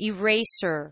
eraser.